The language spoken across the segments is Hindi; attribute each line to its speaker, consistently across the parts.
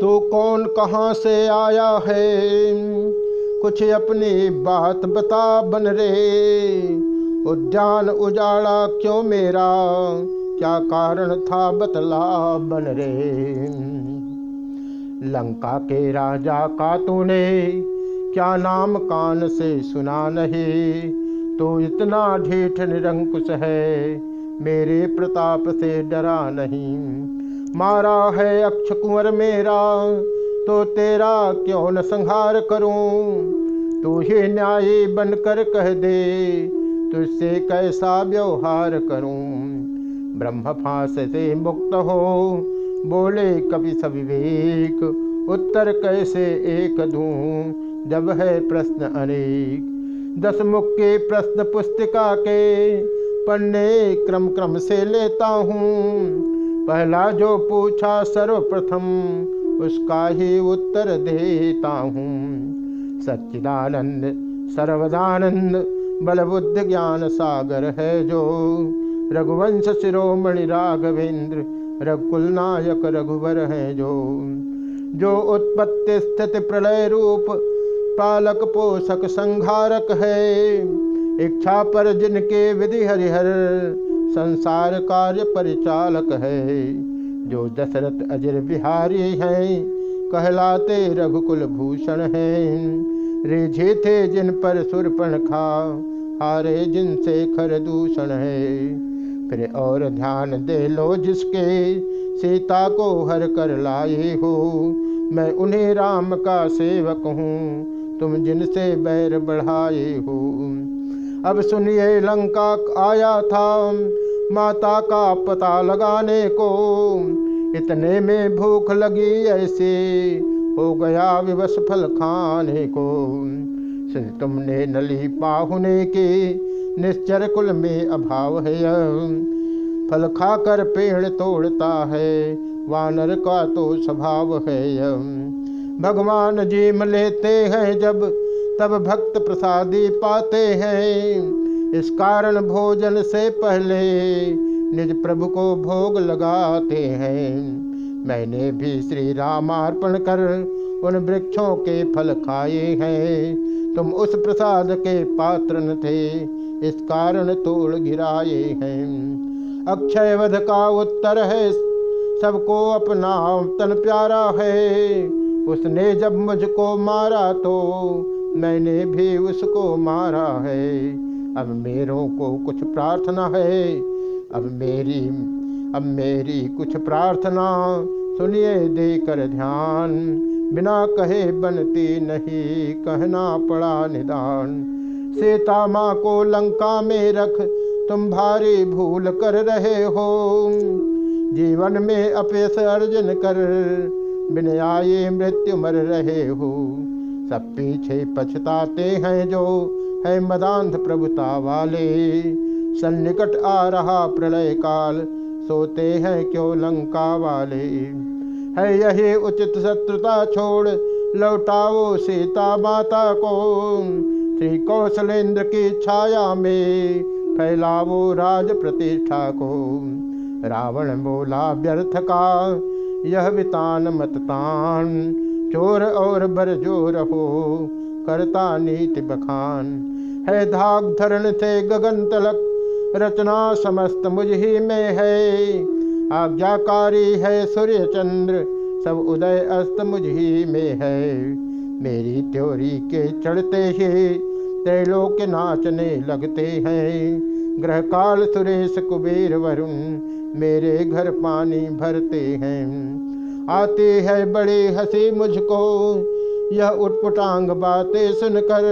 Speaker 1: तू कौन कहाँ से आया है? कुछ अपनी बात बता बन रे। उद्यान उजाड़ा क्यों मेरा? क्या कारण था बतला बन रे? लंका के राजा का तूने क्या नाम कान से सुना नहीं? तो इतना ढीठ निरंकुश है, मेरे प्रताप से डरा नहीं। मारा है अक्ष कुंवर मेरा तो तेरा क्यों न संहार करूँ? तू ही न्यायी बनकर कह दे, तुझसे कैसा व्यवहार करूँ? ब्रह्म फांस से मुक्त हो, बोले कवि सविवेक, उत्तर कैसे एक दूँ? जब है प्रश्न अनेक, दस मुख के प्रश्न पुस्तिका के, पन्ने क्रम क्रम से लेता हूँ। पहला जो पूछा सर्वप्रथम, उसका ही उत्तर देता हूँ। सच्चिदानंद, सर्वदानंद, बलबुद्ध ज्ञान सागर है जो। रघुवंश शिरोमणि राघवेंद्र, रघुकुल नायक रघुवर है जो। जो उत्पत्ति स्थिति प्रलय रूप, पालक पोषक संहारक है। इच्छा पर जिनके विधि हरिहर संसार कार्य परिचालक है। जो दशरथ अजर बिहारी हैं, कहलाते रघुकुल भूषण हैं। रिझे थे जिन पर सुरपण खा, हारे जिनसे खर दूषण है। फिर और ध्यान दे लो जिसके सीता को हर कर लाए हो। मैं उन्हें राम का सेवक हूँ, तुम जिनसे बैर बढ़ाए हो। अब सुनिए लंका आया था, माता का पता लगाने को। इतने में भूख लगी ऐसे, हो गया विवश फल खाने को। सुन तुमने नली पाहुने के, निश्चर कुल में अभाव है। फल खाकर पेड़ तोड़ता है, वानर का तो स्वभाव है। भगवान जीम लेते हैं जब तब भक्त प्रसादी पाते हैं। इस कारण भोजन से पहले निज प्रभु को भोग लगाते हैं। मैंने भी श्री रामार्पण कर उन वृक्षों के फल खाए हैं। तुम उस प्रसाद के पात्र न थे, इस कारण तोड़ गिराए हैं। अक्षय वध का उत्तर है, सबको अपना तन प्यारा है। उसने जब मुझको मारा तो मैंने भी उसको मारा है। अब मेरों को कुछ प्रार्थना है। अब मेरी अब मेरी कुछ प्रार्थना सुनिए देकर ध्यान। बिना कहे बनती नहीं, कहना पड़ा निदान। सीता माँ को लंका में रख, तुम भारी भूल कर रहे हो। जीवन में अपेस अर्जन कर, बिन आए मृत्यु मर रहे हो। सब पीछे पछताते हैं जो है मदांध प्रभुता वाले। सन्निकट आ रहा प्रलय काल, सोते हैं क्यों लंका वाले? है यही उचित शत्रुता छोड़, लौटाओ सीता माता को। श्री कौशलेंद्र की छाया में फैलावो राज प्रतिष्ठा को। रावण बोला, व्यर्थ का, यह वितान मततान चोर और बरजोर हो, करता नीति बखान। है धाक धरण थे गगन तलक, रचना समस्त मुझ ही में है। आज्ञाकारी है सूर्य चंद्र सब उदय अस्त मुझ ही में है। मेरी त्योरी के चढ़ते ही त्रैलोक नाचने लगते हैं। ग्रह काल सुरेश कुबेर वरुण, मेरे घर पानी भरते हैं। आती है बड़ी हँसी मुझको। यह उटपुटांग बातें सुनकर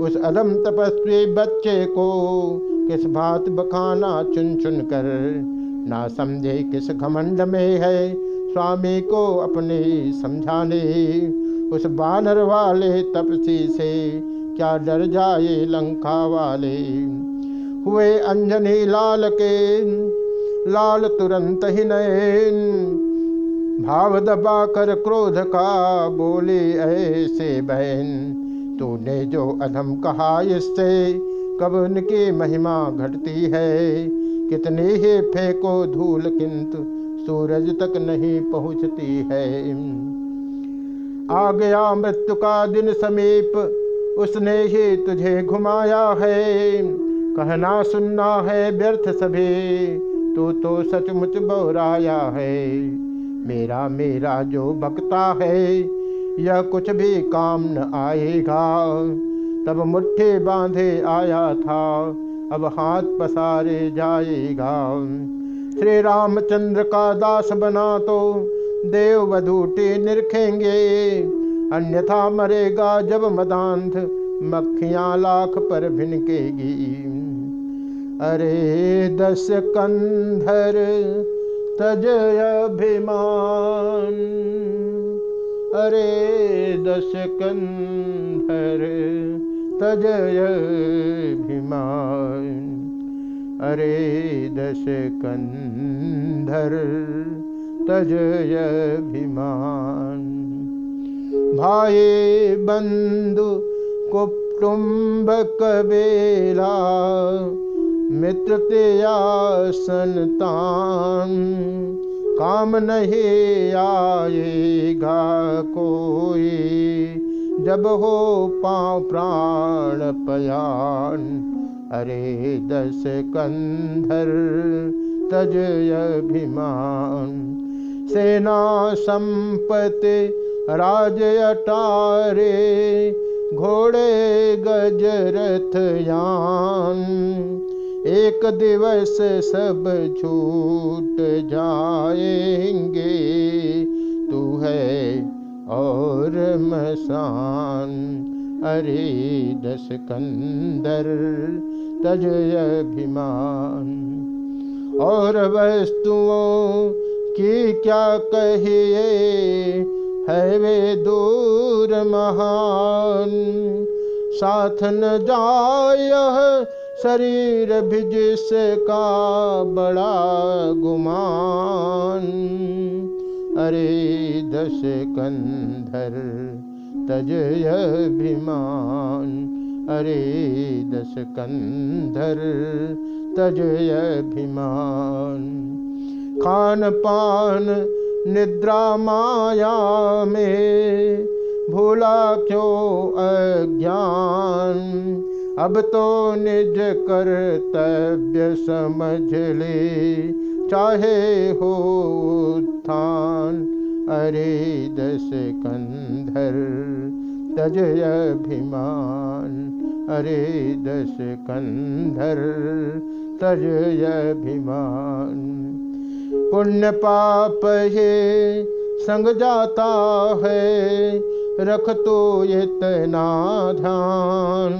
Speaker 1: उस अदम तपस्वी बच्चे को किस बात बखाना चुन चुन कर, ना समझे किस घमंड में है स्वामी को अपने समझाने। उस बानर वाले तपसी से क्या डर जाए लंका वाले। हुए अंजनी लाल के, लाल तुरंत ही नयन। भाव दबा कर क्रोध का बोले, ऐसे बहन, तूने जो अधम कहा इससे कब उनकी महिमा घटती है? कितनी ही फेंको धूल किंतु सूरज तक नहीं पहुँचती है। आ गया मृत्यु का दिन समीप, उसने ही तुझे घुमाया है। कहना सुनना है व्यर्थ सभी, तू तो सचमुच बोराया है। मेरा मेरा जो भक्ता है, यह कुछ भी काम न आएगा। तब मुट्ठी बांधे आया था, अब हाथ पसारे जाएगा। श्री रामचंद्र का दास बना तो देव वधूटे निरखेंगे, अन्यथा मरेगा जब मदांध मक्खियाँ लाख पर भिनकेगी। अरे दस कंधर तजय अभिमान अरे दस कंधर तजय अभिमान अरे दश कंधर अभिमान भाई बंधु कुटुंबक बेला मित्र तेया संतान, काम नहीं आएगा कोई। जब हो पाँव प्राण पयान, अरे दस कंधर तज अभिमान। सेना संपत्ति राज अटारे, घोड़े गजरथ यान। एक दिवस सब छूट जाएँगे। तू है और मसान, अरे दस कंदर तज अभिमान। और वस्तुओं की क्या कहिए, है वे दूर महान। साथ न जाय शरीर भी जिसका बड़ा गुमान। अरे दश कंधर तज अभिमान। अरे दश कंधर तज अभिमान। खान पान निद्रा माया में, भूला क्यों अज्ञान? अब तो निज कर्तव्य समझ ले। चाहे हो उत्थान, अरे दस कंधर तज अभिमान। अरे दस कंधर तज अभिमान। पुण्य पाप ये संग जाता है, रख तो इतना ध्यान।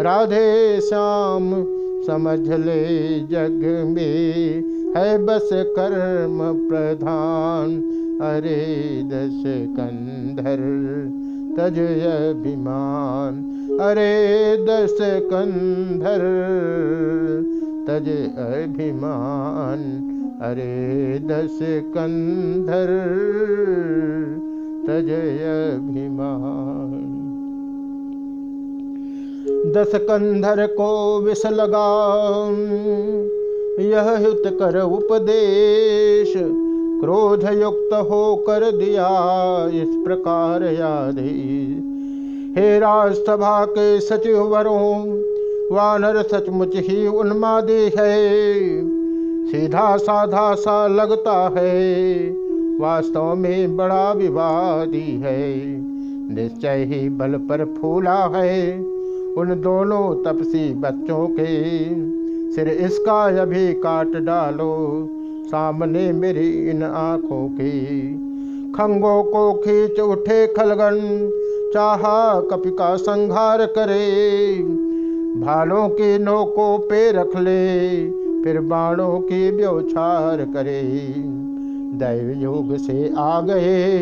Speaker 1: राधे श्याम, समझ ले जग में। है बस कर्म प्रधान, अरे दश कंधर तज अभिमान। अरे दश कंधर तज अभिमान। अरे दश कंधर तज अभिमान। दस कंधर को विष लगा। यह हित कर उपदेश क्रोध युक्त हो कर दिया इस प्रकार यादि हे राजसभा के सचिव वरों वानर सचमुच ही उन्मादी है। सीधा साधा सा लगता है, वास्तव में बड़ा विवादी है। निश्चय ही बल पर फूला है। उन दोनों तपसी बच्चों के सिर इसका अभी काट डालो। सामने मेरी इन आँखों की खंगों को खींच उठे खलगन, चाहा कपि का संहार करे। भालों की नोकों पे रख ले, फिर बाणों की ब्योछार करे। दैव योग से आ गए,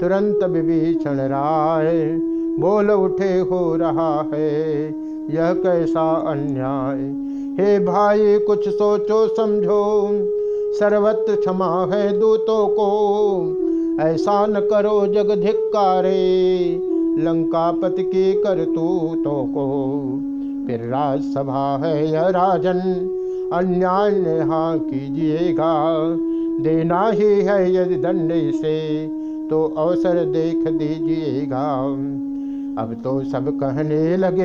Speaker 1: तुरंत विभीषण राय। बोल उठे हो रहा है, यह कैसा अन्याय? हे भाई, कुछ सोचो, समझो सर्वत्र क्षमा है दूतों को। ऐसा न करो जग धिक्कारे, लंकापति की करतूतों को। फिर राजसभा है यह राजन अन्याय हाँ कीजिएगा। देना ही है यदि दंड से तो अवसर देख दीजिएगा। अब तो सब कहने लगे,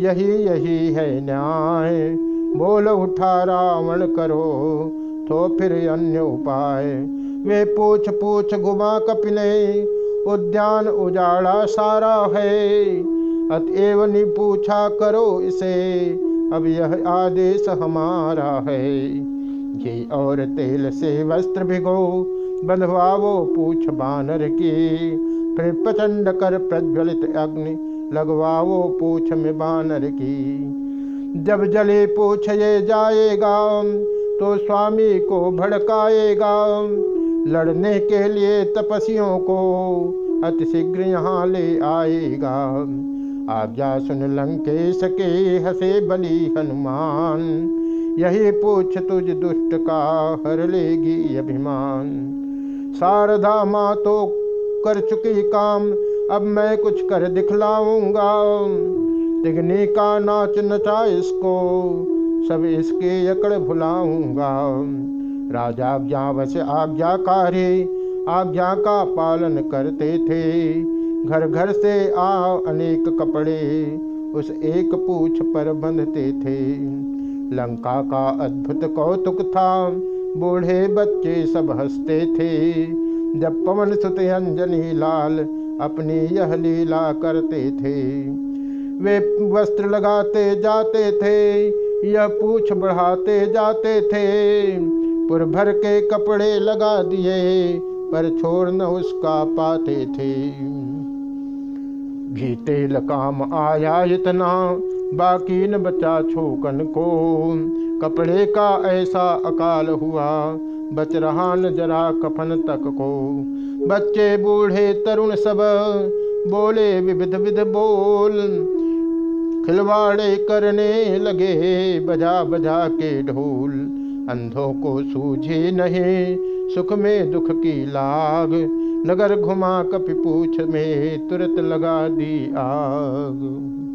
Speaker 1: यही यही है न्याय। बोल उठा रावण करो तो फिर अन्य उपाय। वे पूछ पूछ घुमा कपिले, उद्यान उजाड़ा सारा है। अतएव नि पूछा करो इसे, अब यह आदेश हमारा है। घी और तेल से वस्त्र भिगो बंधवावो पूछ, बानर की फिर प्रचंड कर प्रज्वलित अग्नि लगवाओ पूछ में बानर की। जब जले पूछ ये जाएगा तो स्वामी को भड़काएगा। लड़ने के लिए तपस्वियों को अतिशीघ्र यहाँ ले आएगा। आज्ञा सुन लंकेश के हसे बली हनुमान, यही पूछ तुझ दुष्ट का हर लेगी अभिमान। शारदा माँ तो कर चुकी काम। अब मैं कुछ कर दिखलाऊँगा। तिगनी का नाच नचा इसको, सब इसके अकड़ भुलाऊँगा। राजा ज्ञावश आज्ञाकारी, आज्ञा का पालन करते थे। घर घर से आ अनेक कपड़े, उस एक पूछ पर बंधते थे। लंका का अद्भुत कौतुक था, बूढ़े बच्चे सब हँसते थे। जब पवन सुत अंजनी लाल अपनी यह लीला करते थे। वे वस्त्र लगाते जाते थे, यह पूछ बढ़ाते जाते थे। पुर भर के कपड़े लगा दिए, पर छोड़ न उसका पाते थे। घी तेल काम आया इतना, बाकी न बचा छोकन को। कपड़े का ऐसा अकाल हुआ बच रहा न जरा कफन तक को। बच्चे बूढ़े तरुण सब बोले, विविध विध बोल। खिलवाड़े करने लगे बजा बजा के ढोल। अंधों को सूझे नहीं सुख में दुख की लाग। नगर घुमा कपि पूछ में तुरंत लगा दी आग।